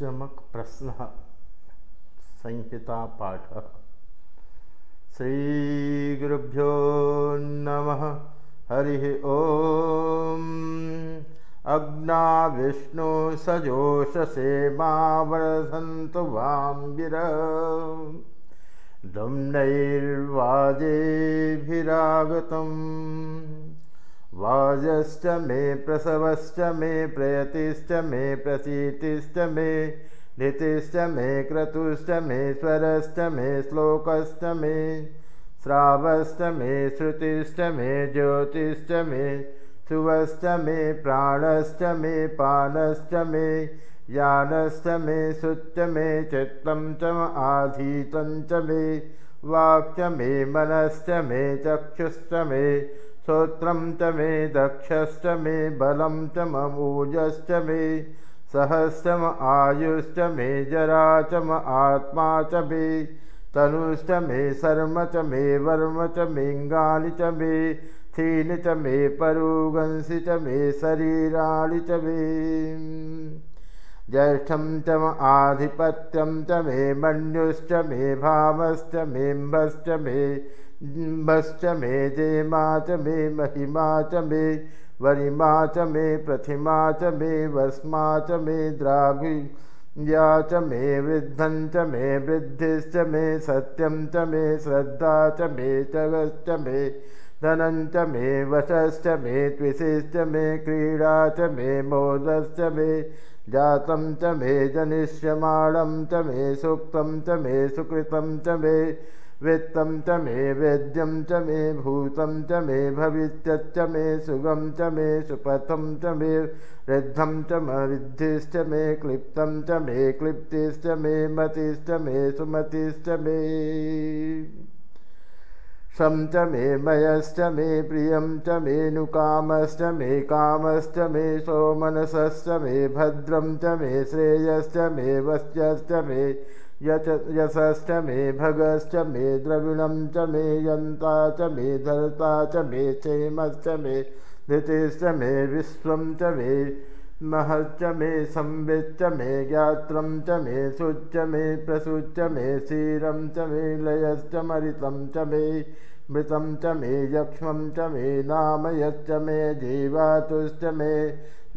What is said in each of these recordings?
चमकप्रश्नः संहितापाठः। श्रीगुरुभ्यो नमः। हरिः ॐ अग्ना विष्णुसजोषसे मा वर्धन्तु वाम्बिर। दम्नैर्वाजेभिरागतम् वाजश्च मे प्रसवश्च मे प्रयतिश्च मे प्रसीतिश्च मे धितिश्च मे क्रतुश्च मे स्वरश्च मे श्लोकश्च मे श्रावश्च मे श्रुतिश्च मे ज्योतिश्च मे सुवश्च मे प्राणश्च मे पानश्च मे यानश्च मे सुच्च मे चित्तं च आधीतं च मे वाक्च मे मनश्च मे चक्षुश्च मे श्रोत्रं च मे दक्षश्च मे बलं च ममूजश्च मे सहस्रम आयुश्च मे जरा च म आत्मा च मे तनुश्च मे शर्म च मे वर्म च मेऽङ्गानि च मे थीनि च मे परुगंसि च मे शरीराणि च मे ज्येष्ठं च आधिपत्यं च मे मन्युश्च मे भावश्च मेऽम्बश्च मे बिम्बश्च मे जेमा च मे महिमा च मे वरिमा च मे प्रतिमा च मे वस्मा च मे द्राघुया च मे वृद्धं च मे वृद्धिश्च मे सत्यं च मे श्रद्धा च मे जगश्च मे धनं च मे वशश्च मे त्विषिश्च मे क्रीडा च मे मोदश्च मे जातं च मे जनिष्यमाणं च मे सुक्तं च मे सुकृतं च मे वित्तं च मे वेद्यं च मे भूतं च मे भविष्यच्च मे सुगं च मे सुपथं च मे वृद्धं च मविद्धिश्च मे क्लिप्तं च मे क्लिप्तिश्च मे मतिश्च मे सुमतिश्च मे शं च मे मयश्च मे प्रियं च मेऽनुकामश्च मे कामश्च मे सोमनसश्च मे भद्रं च मे श्रेयश्च मे वस्यश्च मे यच यशश्च मे भगश्च मे द्रविणं च मे यन्ता च मे धर्ता च मे क्षेमश्च मे धृतिश्च मे विश्वं च मे महश्च मे संविच्च मे ज्ञात्रं च मे शुच्च मे प्रसुच्च मे क्षीरं च मे लयश्च मरितं च मे मृतं च मे यक्ष्मं च मे नाम यच्च मे जीवातुश्च मे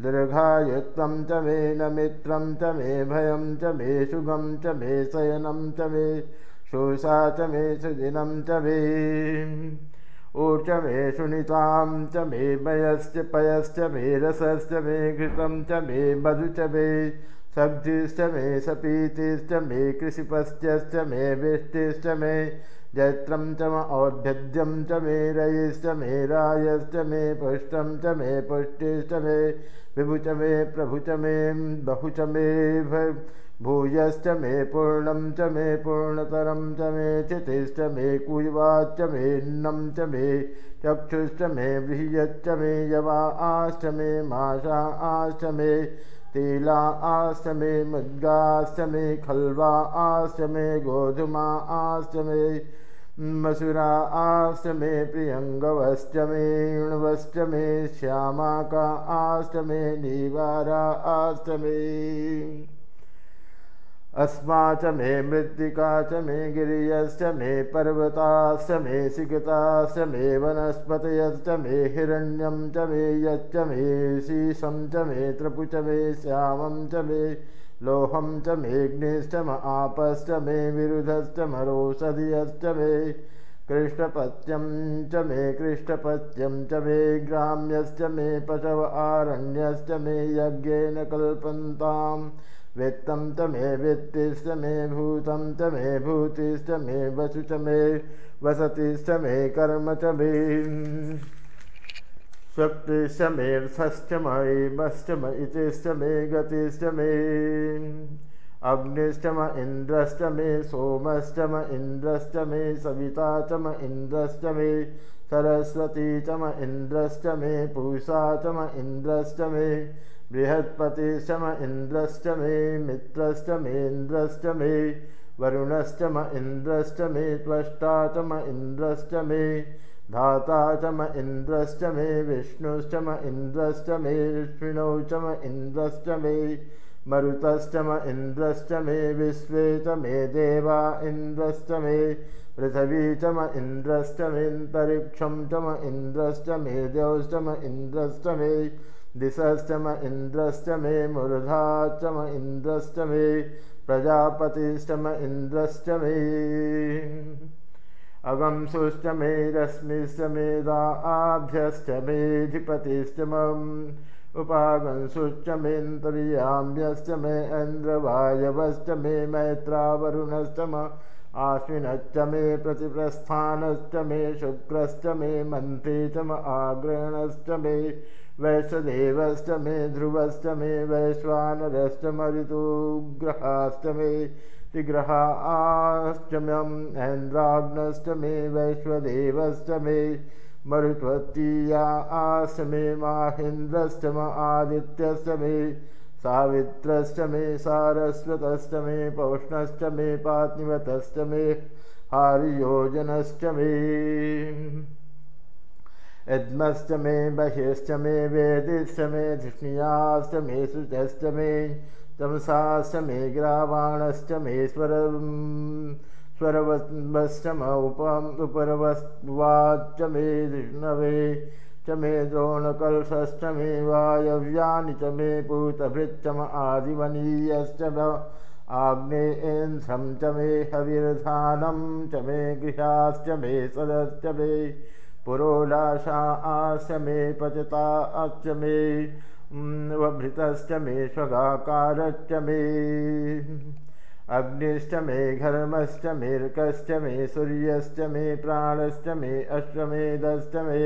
दीर्घायुत्वं च मे न मित्रं च मे भयं च मे शुभं च मे शयनं च मे शोषा च मे सुदिनं च मे ऊर्च मे सुनितां च मे मयश्च पयश्च मे रसश्च मे घृतं च मे मधु च मे सब्धिश्च मे सपीतिश्च मे कृषिपश्च मे वृष्टिश्च मे जैत्रं च म औद्भ्यद्यं च मे रयिश्च मे रायश्च मे पुष्टं च मे पुष्टिश्च मे विभु च मे प्रभु च मे बहु च मे भूयश्च मे पूर्णं च मे पूर्णतरं च मे चितिश्च मे कुयवाच्च मेऽन्नं च मे चक्षुश्च मे बृहयच्च मे यवा आश्च मे माषा आश्च मे तिला आश्च मे मुद्गाश्च मे खल्वा आश्च मे गोधुमा आश्च मे मसुरा आश्च मे प्रियङ्गवश्च मे णवश्च मे श्यामाका आश्च मे निवारा आश्च अस्मा च मे मृत्तिका च मे गिरियश्च मे पर्वताश्च मे सिकताश्च मे वनस्पतयश्च मे हिरण्यं च मे यच्च मे शीशं च मे त्रपु च मे श्यामं च मे लोहं च मेऽग्निश्च म आपश्च मे विरुधश्च मरोषधियश्च मे कृष्णपत्यं च मे कृष्णपत्यं च मे ग्राम्यश्च मे पशव आरण्यश्च मे यज्ञेन कल्पन्तां वित्तं च मे वित्तिश्च मे भूतं च मे भूतिश्च मे वसु च मे वसतिश्च मे कर्म च मे। शक्तिश्च मेऽर्थश्च मयिमश्च म इतिश्च मे गतिश्च मे। अग्निश्च म इन्द्रश्च मे सोमश्च म इन्द्रश्च मे सविता च म इन्द्रश्च मे सरस्वती च म इन्द्रश्च मे पूषा च म इन्द्रश्च मे बृहत्पतिश्च म इन्द्रश्च मे मित्रश्च मेन्द्रश्च मे वरुणश्च म इन्द्रश्च मे त्वष्टा च म इन्द्रश्च मे धाता च म इन्द्रश्च मे विष्णुश्च म इन्द्रश्च मे ऋष्णौ च म इन्द्रश्च मे मरुतश्च म इन्द्रश्च मे विश्वे च मे देवा इन्द्रश्च मे पृथिवी च म इन्द्रश्च मेऽन्तरिक्षं च म इन्द्रश्च मे द्यौश्च म इन्द्रश्च मे दिशश्च म इन्द्रश्च मे मूर्धा च म इन्द्रश्च मे प्रजापतिश्च म इन्द्रश्च मे। अगंसुश्च मे रश्मिश्च मेदाभ्यश्च मेऽधिपतिश्च मम उपागंसुश्च मेऽन्तर्याम्यश्च मे इन्द्रवायवश्च मे मैत्रावरुणश्च म। आश्विनश्च मे प्रतिप्रस्थानश्च मे शुक्रश्च मे मन्त्री च म आग्रहणश्च मे वैश्वदेवश्च मे ध्रुवश्च मे वैश्वानरश्च मरुतुग्रहाश्च मे त्रिग्रहाश्चम्यम् ऐन्द्राग्नश्च मे वैश्वदेवश्च मे मरुत्वतीया आश्च मे माहेन्द्रश्च म आदित्यश्च मे सावित्रश्च मे सारस्वतश्च मे पौष्णश्च मे पात्निवतश्च मे हारियोजनश्च मे यद्मश्च मे बह्यश्च मे वेदिश्च मे धिष्ण्याश्च मे शुचश्च मे तमसाश्च मे ग्रावाणश्च मे स्वर स्वरवश्च म उपम् उपरवस्वाच्च मे धिष्णवे च मे द्रोणकल्शश्च मे वायव्यानि च मे आदिवनीयश्च आग्नेयेन्ध्रं च मे हविर्धानं च मे गृहाश्च मे सदश्च मे पुरोलाशा आश्च मे पचता अश्च मे वभृतश्च मे स्वगाकारश्च मे। अग्निश्च मे घर्मश्च मेर्कश्च मे सूर्यश्च मे प्राणश्च मे अश्वमेधश्च मे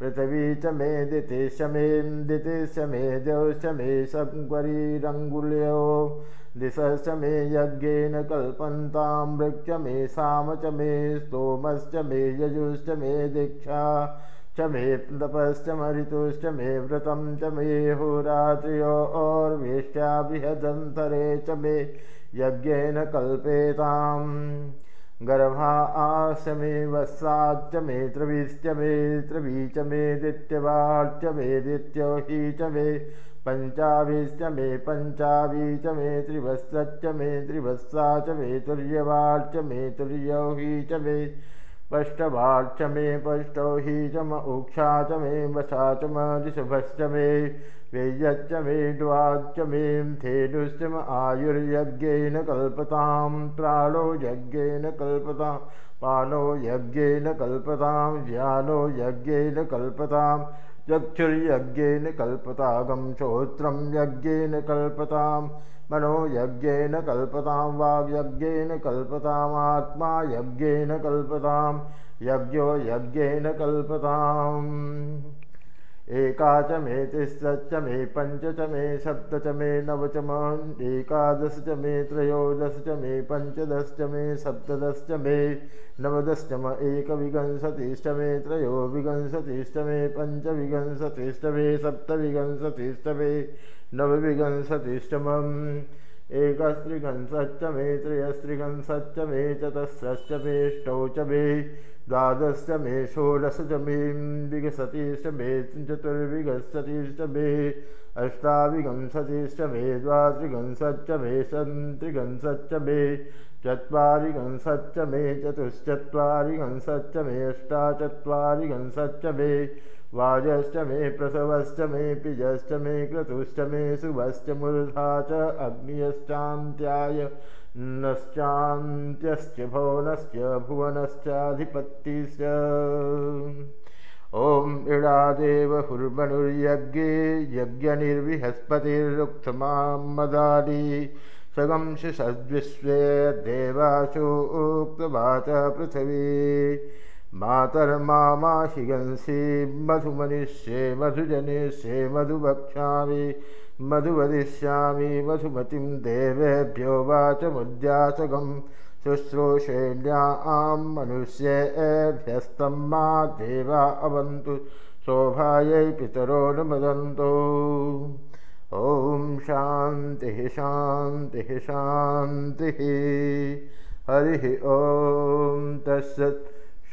पृथिवी च मे दितिश्च मे दितिश्च मे द्यौश्च मे सङ्क्वरीरङ्गुल्यो दिशश्च मे यज्ञेन कल्पन्तां वृक्ष मे साम च मे स्तोमश्च मे यजुश्च मे दीक्षा च मे तपश्च मऋतुश्च मे व्रतं च मे होरात्र्योर्वेष्ट्या बृहदन्तरे च मे यज्ञेन कल्पेताम् गर्भा आश मे वत्साच्च मे त्रिविश्च मे त्रिवी च मे दित्यवाच्च मे दित्यो हि च मे पञ्चाभिश्च मे पञ्चावी च मे त्रिवत्सच्च मे त्रिवत्सा च मे तुर्यवाच्च मे तुर्यौ हि च मे पष्टवाच्च मे पष्टौ हि च म उक्षा च मे वशा च ऋषभश्च मे वेयच्च मे ड्वाच्च मे धेनुश्च म आयुर्यज्ञेन कल्पतां प्राणो यज्ञेन कल्पतां पानो यज्ञेन कल्पतां ज्ञानो यज्ञेन कल्पताम् चक्षुर्यज्ञेन कल्पतागं श्रोत्रं यज्ञेन कल्पतां मनो यज्ञेन कल्पतां वाग्यज्ञेन कल्पतामात्मा यज्ञेन कल्पतां यज्ञो यज्ञेन कल्पताम् एका च मे तिस्रश्च मे पञ्च च मे सप्त च मे नव च म एकादश च मे त्रयोदश च मे पञ्चदश च मे सप्तदश नवदश म एकविंशतिश्च मे त्रयोविंशतिश्च मे पञ्चविंशतिश्च मे सप्तविंशतिश्च मे त्रयस्त्रिंशच्च मे चतस्रश्च मेष्टौ च मे द्वादश्च मे षोडश च मे विंशतिश्च मे चतुर्विंशतिश्च मे अष्टाविंशतिश्च मे द्वात्रिंशच्च मे सन्त्रिंशच्च मे चत्वारिंशच्च मे चतुश्चत्वारिंशच्च मे अष्टाचत्वारिंशच्च मे वाजश्च मे प्रसवश्च मे पिजश्च मे क्रतुश्च मे शुभश्च मूर्धा च अग्नियश्चान्त्याय नश्चान्त्यश्च भुवनश्च भुवनश्चाधिपतिश्च ॐ इडादेव हुर्मनुर्यज्ञे यज्ञनिर्विहस्पतिरुक्थमां मदादि सगंशिषद्विश्वे देवासु उक्तवाच पृथिवी मातर्मामाशिगंसि मधुमनिष्ये मधुजनिष्ये मधुभक्षामि मधुवदिष्यामि मधुमतिं देवेभ्यो वाचमुद्यासगं शुश्रूषेण्या आं मनुष्येभ्यस्तं मा देवा अवन्तु शोभायै पितरो न मदन्तु ॐ शान्तिः शान्तिः शान्तिः। हरिः ॐ तस्सत्